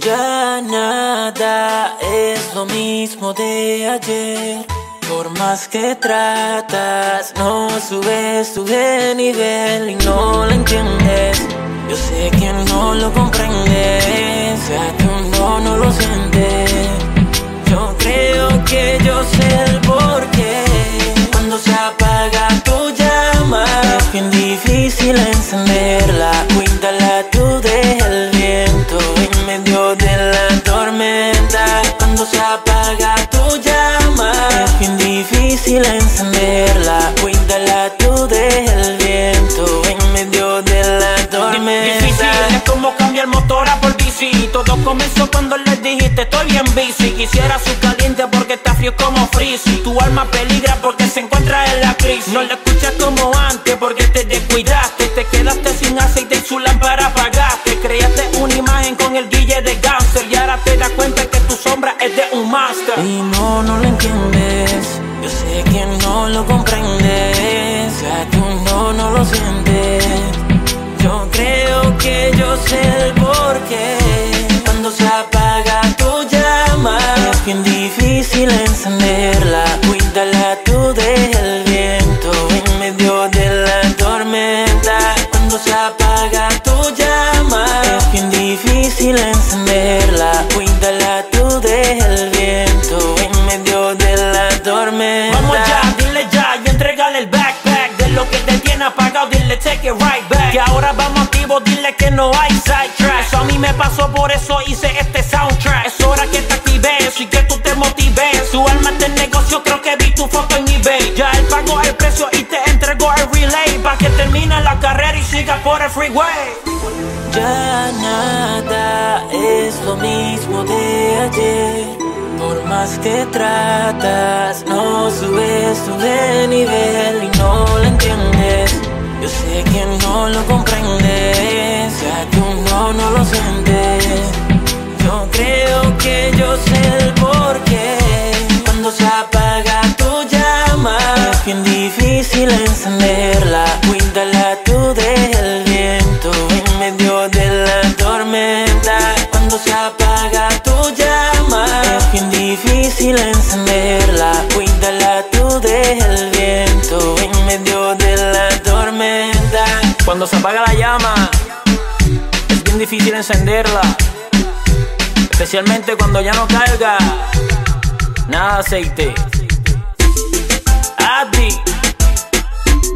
Ya nada es lo mismo de ayer. Por más que tratas, no subes tu de nivel y no lo entiendes. Yo sé que no lo comprende, sea que uno no lo siente. Yo creo que yo sé el porqué. Cuando se apaga tu llama, es bien difícil encenderla. Difícil encenderla. Cuídala tú del viento en medio de la tormenta. Difícil es como cambiar motor a por bici. Todo comenzó cuando les dijiste estoy bien bici. Quisiera su caliente porque está frío como freeze. Tu alma peligra porque se encuentra en la crisis. No la escuchas como antes porque te descuidaste. Te quedaste sin aceite y su lámpara apagaste. Creaste una imagen con el guille de gangster. Y ahora te das cuenta que tu sombra es de un master. Y no, no lo entiendes. Lo comprendes. Ya tú no, no lo sientes. Yo creo que yo sé el porqué. Cuando se apaga tu llama, es bien difícil encenderla. Cuídala tú del viento en medio de la tormenta. Cuando se apaga tu llama, es bien difícil encenderla. Cuídala tiene apagado, dile take it right back. Que ahora vamos activo, dile que no hay sidetrack. Eso a mí me pasó, por eso hice este soundtrack. Es hora que te actives y que tú te motives. Su alma de negocio, creo que vi tu foto en eBay. Ya él pagó el precio y te entregó el relay. Pa' que termine la carrera y siga por el freeway. Ya nada es lo mismo de ayer. Por más que tratas, no subes tu de lo comprendes, ya que uno no lo siente. Yo creo que yo sé el porqué. Cuando se apaga tu llama, es bien difícil encenderla. Cuídala tú del viento en medio de la tormenta. Cuando se apaga tu llama, es bien difícil encenderla. Cuídala tú del viento se apaga la llama. Es bien difícil encenderla. Especialmente cuando ya no carga Nada aceite. Adi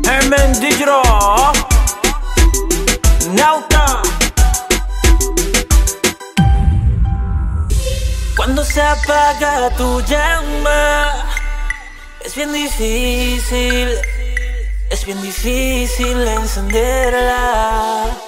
Herman Digital Nauta. Cuando se apaga tu llama, es bien difícil, bien difícil encenderla.